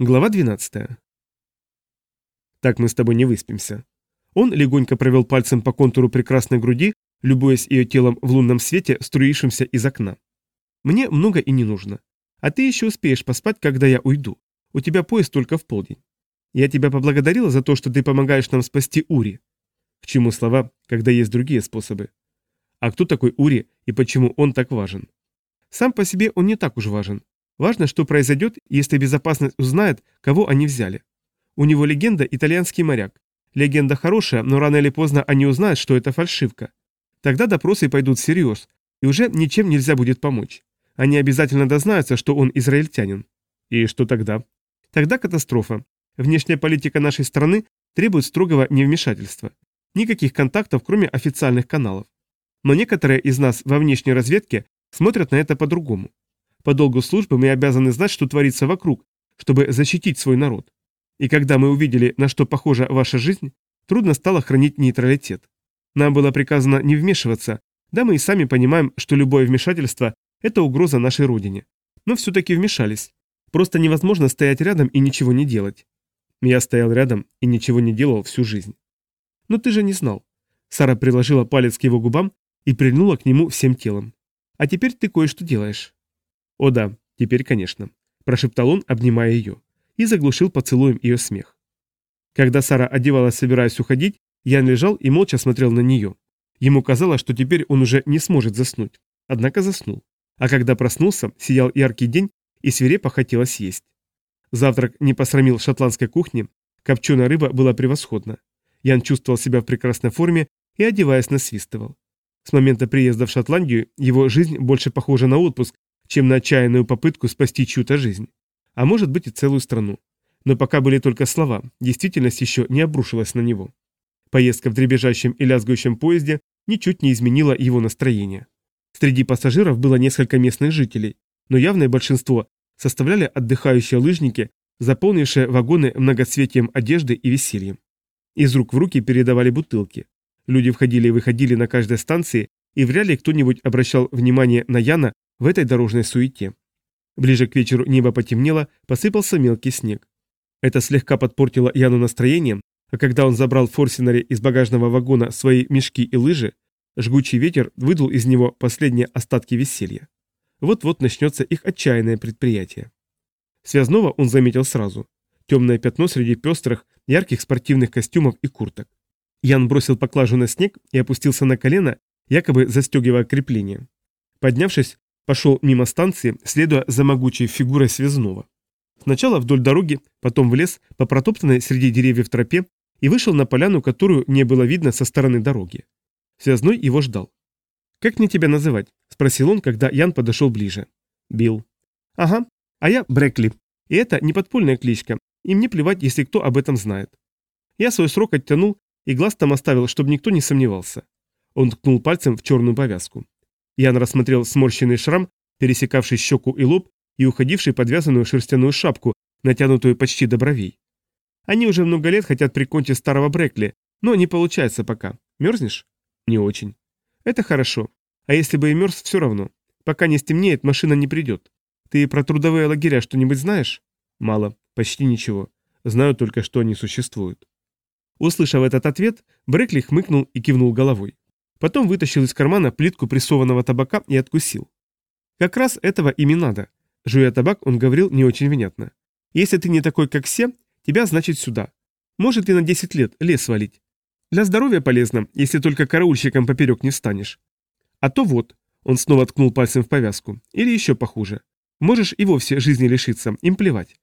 Глава 12. Так мы с тобой не выспимся. Он легонько провел пальцем по контуру прекрасной груди, любуясь ее телом в лунном свете, струившемся из окна. Мне много и не нужно. А ты еще успеешь поспать, когда я уйду. У тебя поезд только в полдень. Я тебя поблагодарила за то, что ты помогаешь нам спасти Ури. К чему слова, когда есть другие способы? А кто такой Ури и почему он так важен? Сам по себе он не так уж важен. Важно, что произойдет, если безопасность узнает, кого они взяли. У него легенда «Итальянский моряк». Легенда хорошая, но рано или поздно они узнают, что это фальшивка. Тогда допросы пойдут всерьез, и уже ничем нельзя будет помочь. Они обязательно дознаются, что он израильтянин. И что тогда? Тогда катастрофа. Внешняя политика нашей страны требует строгого невмешательства. Никаких контактов, кроме официальных каналов. Но некоторые из нас во внешней разведке смотрят на это по-другому. По долгу службы мы обязаны знать, что творится вокруг, чтобы защитить свой народ. И когда мы увидели, на что похожа ваша жизнь, трудно стало хранить нейтралитет. Нам было приказано не вмешиваться, да мы и сами понимаем, что любое вмешательство – это угроза нашей родине. Но все-таки вмешались. Просто невозможно стоять рядом и ничего не делать. Я стоял рядом и ничего не делал всю жизнь. Но ты же не знал. Сара приложила палец к его губам и прильнула к нему всем телом. А теперь ты кое-что делаешь. «О да, теперь, конечно», – прошептал он, обнимая ее, и заглушил поцелуем ее смех. Когда Сара одевалась, собираясь уходить, Ян лежал и молча смотрел на нее. Ему казалось, что теперь он уже не сможет заснуть. Однако заснул. А когда проснулся, сиял яркий день, и свирепо хотелось есть. Завтрак не посрамил шотландской кухни, копченая рыба была превосходна. Ян чувствовал себя в прекрасной форме и, одеваясь, насвистывал. С момента приезда в Шотландию его жизнь больше похожа на отпуск, чем на отчаянную попытку спасти чью-то жизнь. А может быть и целую страну. Но пока были только слова, действительность еще не обрушилась на него. Поездка в дребезжащем и лязгающем поезде ничуть не изменила его настроение. Среди пассажиров было несколько местных жителей, но явное большинство составляли отдыхающие лыжники, заполнившие вагоны многоцветием одежды и весельем. Из рук в руки передавали бутылки. Люди входили и выходили на каждой станции, и вряд ли кто-нибудь обращал внимание на Яна в этой дорожной суете. Ближе к вечеру небо потемнело, посыпался мелкий снег. Это слегка подпортило Яну настроение, а когда он забрал в Форсинаре из багажного вагона свои мешки и лыжи, жгучий ветер выдул из него последние остатки веселья. Вот-вот начнется их отчаянное предприятие. Связного он заметил сразу. Темное пятно среди пестрых, ярких спортивных костюмов и курток. Ян бросил поклажу на снег и опустился на колено, якобы застегивая крепление. Поднявшись, Пошел мимо станции, следуя за могучей фигурой связного. Сначала вдоль дороги, потом в лес, по протоптанной среди деревьев тропе, и вышел на поляну, которую не было видно со стороны дороги. Связной его ждал. «Как мне тебя называть?» – спросил он, когда Ян подошел ближе. «Билл». «Ага, а я Брекли. И это не подпольная кличка, и мне плевать, если кто об этом знает. Я свой срок оттянул и глаз там оставил, чтобы никто не сомневался». Он ткнул пальцем в черную повязку. Ян рассмотрел сморщенный шрам, пересекавший щеку и лоб и уходивший подвязанную шерстяную шапку, натянутую почти до бровей. Они уже много лет хотят прикончить старого Брекли, но не получается пока. Мерзнешь? Не очень. Это хорошо. А если бы и мерз, все равно. Пока не стемнеет, машина не придет. Ты про трудовые лагеря что-нибудь знаешь? Мало, почти ничего. Знаю только, что они существуют. Услышав этот ответ, Брекли хмыкнул и кивнул головой. Потом вытащил из кармана плитку прессованного табака и откусил. Как раз этого им и надо. Жуя табак, он говорил не очень внятно. Если ты не такой, как все, тебя значит сюда. Может и на 10 лет лес свалить. Для здоровья полезно, если только караульщиком поперек не станешь. А то вот, он снова ткнул пальцем в повязку. Или еще похуже. Можешь и вовсе жизни лишиться, им плевать.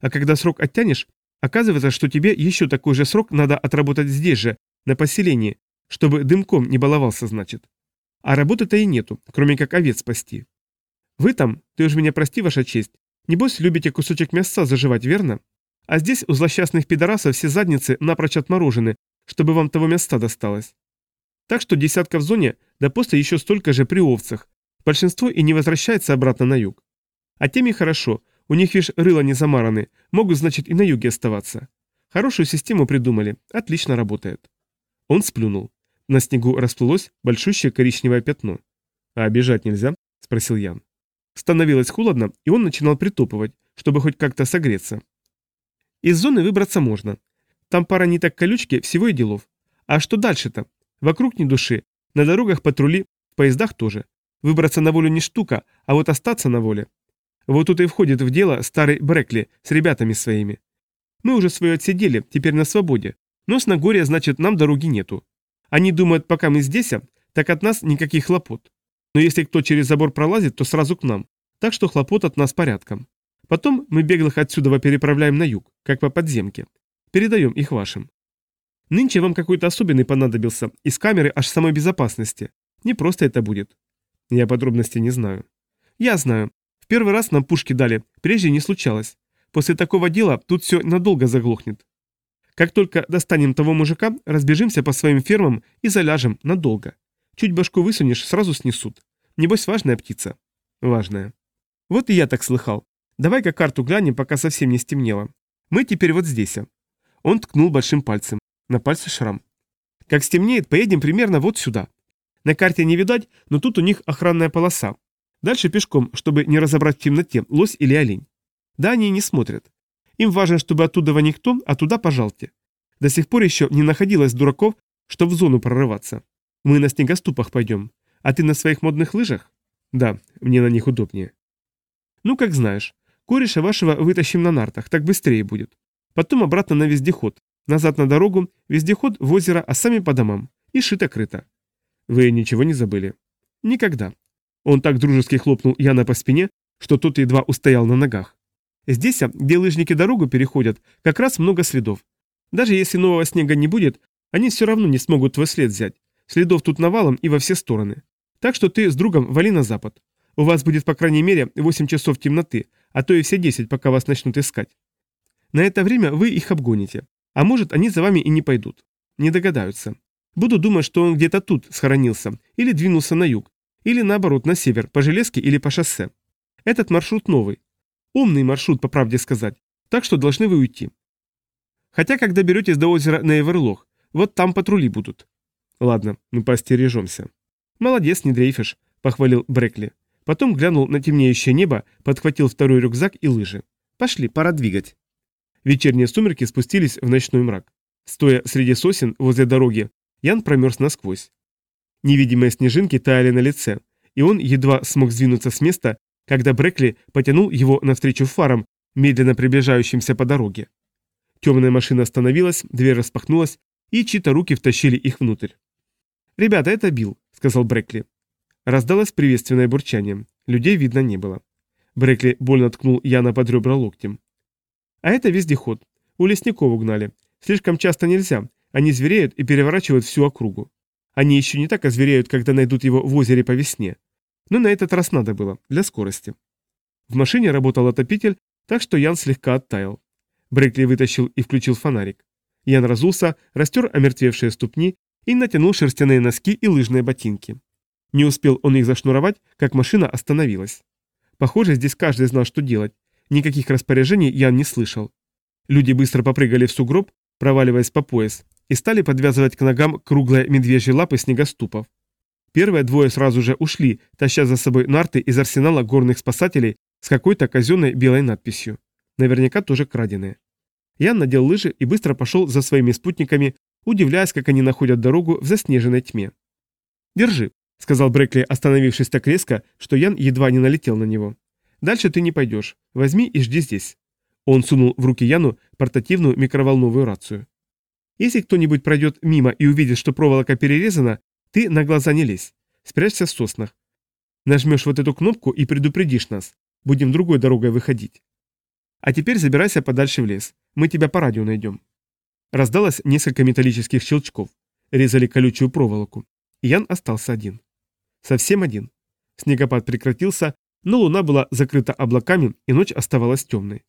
А когда срок оттянешь, оказывается, что тебе еще такой же срок надо отработать здесь же, на поселении, чтобы дымком не баловался, значит. А работы-то и нету, кроме как овец спасти. Вы там, ты уж меня прости, ваша честь, небось любите кусочек мяса заживать, верно? А здесь у злосчастных пидорасов все задницы напрочь отморожены, чтобы вам того места досталось. Так что десятка в зоне, да после еще столько же при овцах. Большинство и не возвращается обратно на юг. А тем и хорошо, у них, видишь, рыла не замараны, могут, значит, и на юге оставаться. Хорошую систему придумали, отлично работает. Он сплюнул. На снегу расплылось большущее коричневое пятно. «А бежать нельзя?» – спросил Ян. Становилось холодно, и он начинал притопывать, чтобы хоть как-то согреться. Из зоны выбраться можно. Там пара ниток колючки, всего и делов. А что дальше-то? Вокруг ни души. На дорогах патрули, в поездах тоже. Выбраться на волю не штука, а вот остаться на воле. Вот тут и входит в дело старый Брекли с ребятами своими. Мы уже свое отсидели, теперь на свободе. Но с Нагорья, значит, нам дороги нету. Они думают, пока мы здесь, так от нас никаких хлопот. Но если кто через забор пролазит, то сразу к нам. Так что хлопот от нас порядком. Потом мы беглых отсюда переправляем на юг, как по подземке. Передаем их вашим. Нынче вам какой-то особенный понадобился, из камеры аж самой безопасности. Не просто это будет. Я подробностей не знаю. Я знаю. В первый раз нам пушки дали, прежде не случалось. После такого дела тут все надолго заглохнет. Как только достанем того мужика, разбежимся по своим фермам и заляжем надолго. Чуть башку высунешь, сразу снесут. Небось, важная птица. Важная. Вот и я так слыхал. Давай-ка карту глянем, пока совсем не стемнело. Мы теперь вот здесь. Он ткнул большим пальцем. На пальце шрам. Как стемнеет, поедем примерно вот сюда. На карте не видать, но тут у них охранная полоса. Дальше пешком, чтобы не разобрать в темноте, лось или олень. Да, они не смотрят. Им важно, чтобы оттуда никто, а туда пожалте. До сих пор еще не находилось дураков, чтобы в зону прорываться. Мы на снегоступах пойдем. А ты на своих модных лыжах? Да, мне на них удобнее. Ну, как знаешь. Кореша вашего вытащим на нартах, так быстрее будет. Потом обратно на вездеход. Назад на дорогу, вездеход в озеро, а сами по домам. И шито-крыто. Вы ничего не забыли? Никогда. Он так дружески хлопнул Яна по спине, что тот едва устоял на ногах. Здесь, где лыжники дорогу переходят, как раз много следов. Даже если нового снега не будет, они все равно не смогут твой след взять. Следов тут навалом и во все стороны. Так что ты с другом вали на запад. У вас будет по крайней мере 8 часов темноты, а то и все 10, пока вас начнут искать. На это время вы их обгоните. А может, они за вами и не пойдут. Не догадаются. Буду думать, что он где-то тут схоронился, или двинулся на юг, или наоборот на север, по железке или по шоссе. Этот маршрут новый. Умный маршрут, по правде сказать, так что должны вы уйти. Хотя, когда беретесь до озера Нейверлох, вот там патрули будут. Ладно, ну постережемся. Молодец, не дрейфишь, похвалил Брекли. Потом глянул на темнеющее небо, подхватил второй рюкзак и лыжи. Пошли, пора двигать. Вечерние сумерки спустились в ночной мрак. Стоя среди сосен возле дороги, Ян промерз насквозь. Невидимые снежинки таяли на лице, и он едва смог сдвинуться с места, когда Брекли потянул его навстречу фарам, медленно приближающимся по дороге. Темная машина остановилась, дверь распахнулась, и чьи-то руки втащили их внутрь. «Ребята, это Билл», — сказал Брекли. Раздалось приветственное бурчание. Людей видно не было. Брекли больно ткнул Яна под ребра локтем. «А это вездеход. У лесников угнали. Слишком часто нельзя, они звереют и переворачивают всю округу. Они еще не так озвереют, когда найдут его в озере по весне. Но на этот раз надо было, для скорости. В машине работал отопитель, так что Ян слегка оттаял. Брекли вытащил и включил фонарик. Ян разулся, растер омертвевшие ступни и натянул шерстяные носки и лыжные ботинки. Не успел он их зашнуровать, как машина остановилась. Похоже, здесь каждый знал, что делать. Никаких распоряжений Ян не слышал. Люди быстро попрыгали в сугроб, проваливаясь по пояс, и стали подвязывать к ногам круглые медвежьи лапы снегоступов. Первые двое сразу же ушли, таща за собой нарты из арсенала горных спасателей с какой-то казенной белой надписью. Наверняка тоже краденые. Ян надел лыжи и быстро пошел за своими спутниками, удивляясь, как они находят дорогу в заснеженной тьме. «Держи», — сказал Брекли, остановившись так резко, что Ян едва не налетел на него. «Дальше ты не пойдешь. Возьми и жди здесь». Он сунул в руки Яну портативную микроволновую рацию. Если кто-нибудь пройдет мимо и увидит, что проволока перерезана, ты на глаза не лезь. Спрячься в соснах. Нажмешь вот эту кнопку и предупредишь нас. Будем другой дорогой выходить. А теперь забирайся подальше в лес. Мы тебя по радио найдем. Раздалось несколько металлических щелчков. Резали колючую проволоку. Ян остался один. Совсем один. Снегопад прекратился, но луна была закрыта облаками, и ночь оставалась темной.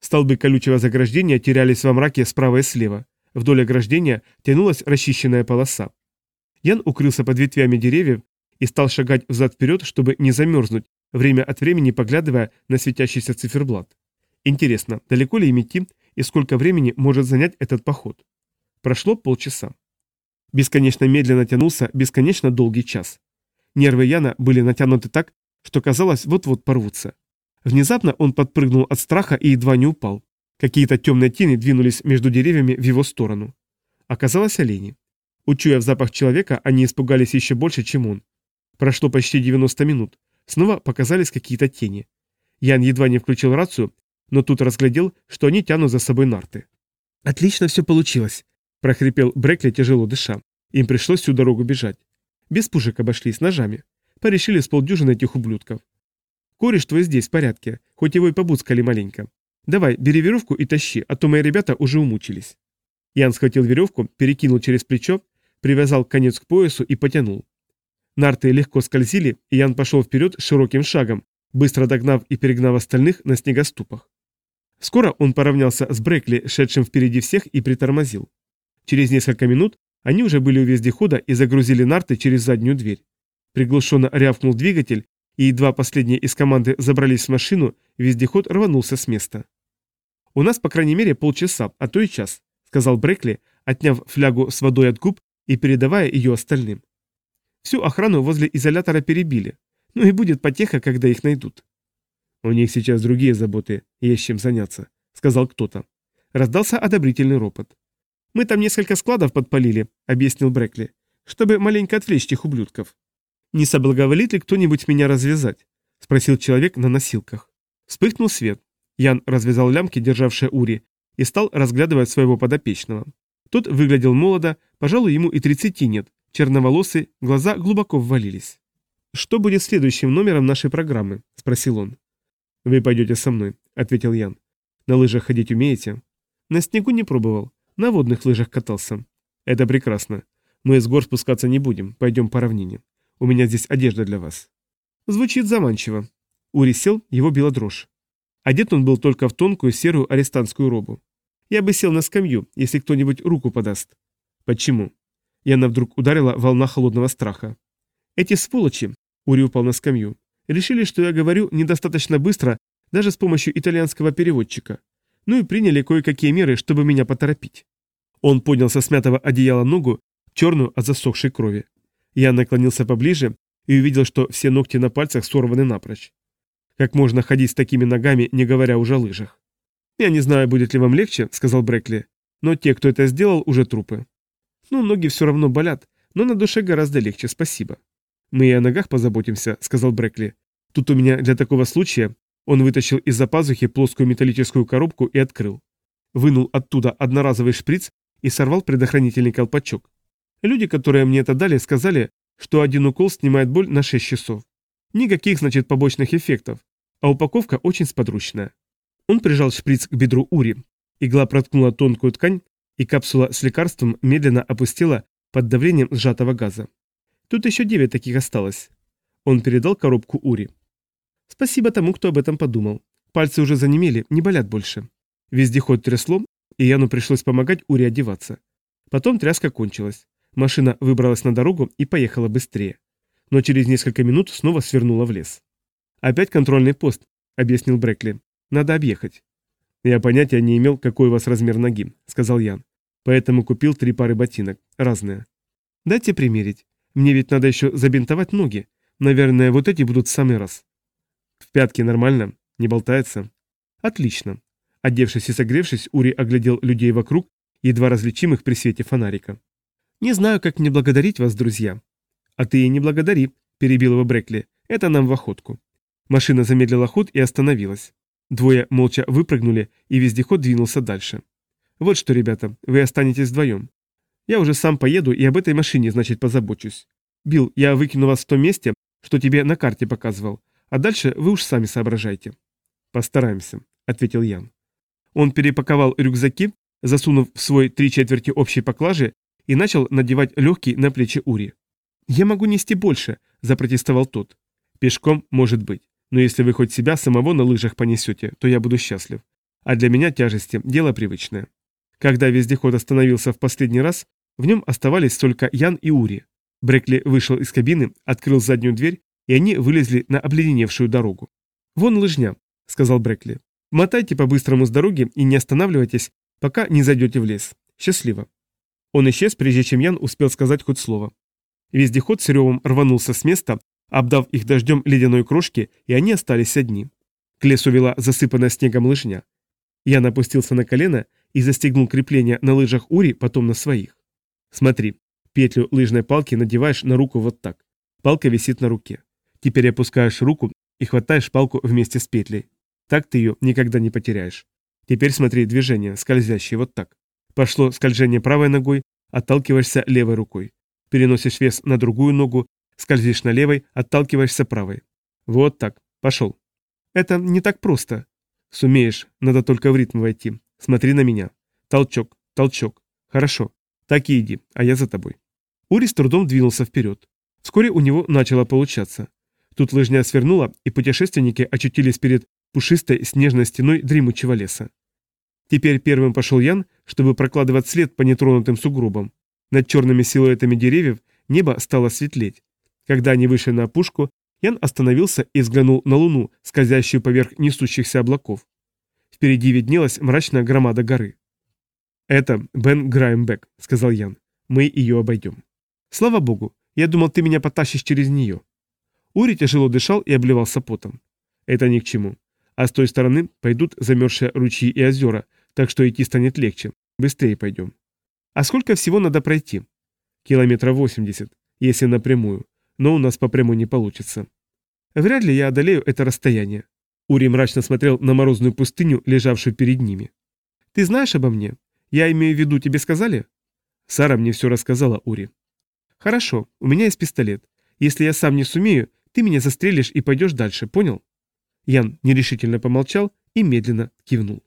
Столбы колючего заграждения терялись во мраке справа и слева. Вдоль ограждения тянулась расчищенная полоса. Ян укрылся под ветвями деревьев и стал шагать взад-вперед, чтобы не замерзнуть, время от времени поглядывая на светящийся циферблат. Интересно, далеко ли им идти и сколько времени может занять этот поход? Прошло полчаса. Бесконечно медленно тянулся бесконечно долгий час. Нервы Яна были натянуты так, что казалось вот-вот порвутся. Внезапно он подпрыгнул от страха и едва не упал. Какие-то темные тени двинулись между деревьями в его сторону. Оказалось олени. Учуяв запах человека, они испугались еще больше, чем он. Прошло почти 90 минут. Снова показались какие-то тени. Ян едва не включил рацию, но тут разглядел, что они тянут за собой нарты. «Отлично все получилось», – прохрипел Брекли, тяжело дыша. Им пришлось всю дорогу бежать. Без пушек обошлись, ножами. Порешили с полдюжины этих ублюдков. Кореш твой здесь в порядке, хоть его и побуцкали маленько. Давай, бери веревку и тащи, а то мои ребята уже умучились. Ян схватил веревку, перекинул через плечо, привязал конец к поясу и потянул. Нарты легко скользили, и Ян пошел вперед широким шагом, быстро догнав и перегнав остальных на снегоступах. Скоро он поравнялся с Брекли, шедшим впереди всех, и притормозил. Через несколько минут они уже были у вездехода и загрузили нарты через заднюю дверь. Приглушенно рявкнул двигатель, и едва последние из команды забрались в машину, вездеход рванулся с места. «У нас, по крайней мере, полчаса, а то и час», — сказал Брекли, отняв флягу с водой от губ и передавая ее остальным. Всю охрану возле изолятора перебили. Ну и будет потеха, когда их найдут. «У них сейчас другие заботы, есть чем заняться», — сказал кто-то. Раздался одобрительный ропот. «Мы там несколько складов подпалили», — объяснил Брекли, «чтобы маленько отвлечь тех ублюдков». «Не соблаговолит ли кто-нибудь меня развязать?» — спросил человек на носилках. Вспыхнул свет. Ян развязал лямки, державшие Ури, и стал разглядывать своего подопечного. Тот выглядел молодо, пожалуй, ему и тридцати нет, черноволосый, глаза глубоко ввалились. «Что будет следующим номером нашей программы?» – спросил он. «Вы пойдете со мной», – ответил Ян. «На лыжах ходить умеете?» «На снегу не пробовал. На водных лыжах катался». «Это прекрасно. Мы с гор спускаться не будем, пойдем по равнине. У меня здесь одежда для вас». Звучит заманчиво. Ури сел, его била дрожь. Одет он был только в тонкую серую арестантскую робу. Я бы сел на скамью, если кто-нибудь руку подаст. Почему? Яна вдруг ударила волна холодного страха. Эти сволочи, Ури упал на скамью, решили, что я говорю недостаточно быстро, даже с помощью итальянского переводчика. Ну и приняли кое-какие меры, чтобы меня поторопить. Он поднял со смятого одеяла ногу, черную от засохшей крови. Я наклонился поближе и увидел, что все ногти на пальцах сорваны напрочь. Как можно ходить с такими ногами, не говоря уже о лыжах? «Я не знаю, будет ли вам легче», — сказал Брекли, «но те, кто это сделал, уже трупы». «Ну, ноги все равно болят, но на душе гораздо легче, спасибо». «Мы и о ногах позаботимся», — сказал Брекли. «Тут у меня для такого случая...» Он вытащил из-за пазухи плоскую металлическую коробку и открыл. Вынул оттуда одноразовый шприц и сорвал предохранительный колпачок. Люди, которые мне это дали, сказали, что один укол снимает боль на 6 часов. Никаких, значит, побочных эффектов, а упаковка очень сподручная. Он прижал шприц к бедру Ури. Игла проткнула тонкую ткань, и капсула с лекарством медленно опустила под давлением сжатого газа. Тут еще девять таких осталось. Он передал коробку Ури. Спасибо тому, кто об этом подумал. Пальцы уже занемели, не болят больше. Вездеход трясло, и Яну пришлось помогать Ури одеваться. Потом тряска кончилась. Машина выбралась на дорогу и поехала быстрее. Но через несколько минут снова свернула в лес. «Опять контрольный пост», — объяснил Брекли. Надо объехать. Я понятия не имел, какой у вас размер ноги, сказал Ян. Поэтому купил три пары ботинок, разные. Дайте примерить. Мне ведь надо еще забинтовать ноги. Наверное, вот эти будут в самый раз. В пятке нормально? Не болтается? Отлично. Одевшись и согревшись, Ури оглядел людей вокруг, едва различимых при свете фонарика. «Не знаю, как мне благодарить вас, друзья». «А ты и не благодари», — перебил его Брекли. «Это нам в охотку». Машина замедлила ход и остановилась. Двое молча выпрыгнули, и вездеход двинулся дальше. «Вот что, ребята, вы останетесь вдвоем. Я уже сам поеду и об этой машине, значит, позабочусь. Билл, я выкину вас в том месте, что тебе на карте показывал, а дальше вы уж сами соображайте». «Постараемся», — ответил Ян. Он перепаковал рюкзаки, засунув в свой три четверти общей поклажи и начал надевать легкий на плечи Ури. «Я могу нести больше», — запротестовал тот. «Пешком, может быть. Но если вы хоть себя самого на лыжах понесете, то я буду счастлив. А для меня тяжести – дело привычное. Когда вездеход остановился в последний раз, в нем оставались только Ян и Ури. Брекли вышел из кабины, открыл заднюю дверь, и они вылезли на обледеневшую дорогу. «Вон лыжня», – сказал Брекли. «Мотайте по-быстрому с дороги и не останавливайтесь, пока не зайдете в лес. Счастливо». Он исчез, прежде чем Ян успел сказать хоть слово. Вездеход с ревом рванулся с места, обдав их дождем ледяной крошки, и они остались одни. К лесу вела засыпанная снегом лыжня. Я напустился на колено и застегнул крепление на лыжах Ури, потом на своих. Смотри, петлю лыжной палки надеваешь на руку вот так. Палка висит на руке. Теперь опускаешь руку и хватаешь палку вместе с петлей. Так ты ее никогда не потеряешь. Теперь смотри движение, скользящее вот так. Пошло скольжение правой ногой, отталкиваешься левой рукой. Переносишь вес на другую ногу, скользишь на левой, отталкиваешься правой. Вот так. Пошел. Это не так просто. Сумеешь, надо только в ритм войти. Смотри на меня. Толчок, толчок. Хорошо. Так и иди, а я за тобой. Ури с трудом двинулся вперед. Вскоре у него начало получаться. Тут лыжня свернула, и путешественники очутились перед пушистой снежной стеной дремучего леса. Теперь первым пошел Ян, чтобы прокладывать след по нетронутым сугробам. Над черными силуэтами деревьев небо стало светлеть. Когда они вышли на опушку, Ян остановился и взглянул на луну, скользящую поверх несущихся облаков. Впереди виднелась мрачная громада горы. «Это Бен Граймбек», — сказал Ян. «Мы ее обойдем». «Слава богу, я думал, ты меня потащишь через нее». Ури тяжело дышал и обливался потом. «Это ни к чему. А с той стороны пойдут замерзшие ручьи и озера, так что идти станет легче. Быстрее пойдем». «А сколько всего надо пройти?» «Километра 80, если напрямую но у нас по прямой не получится. Вряд ли я одолею это расстояние. Ури мрачно смотрел на морозную пустыню, лежавшую перед ними. Ты знаешь обо мне? Я имею в виду, тебе сказали? Сара мне все рассказала, Ури. Хорошо, у меня есть пистолет. Если я сам не сумею, ты меня застрелишь и пойдешь дальше, понял? Ян нерешительно помолчал и медленно кивнул.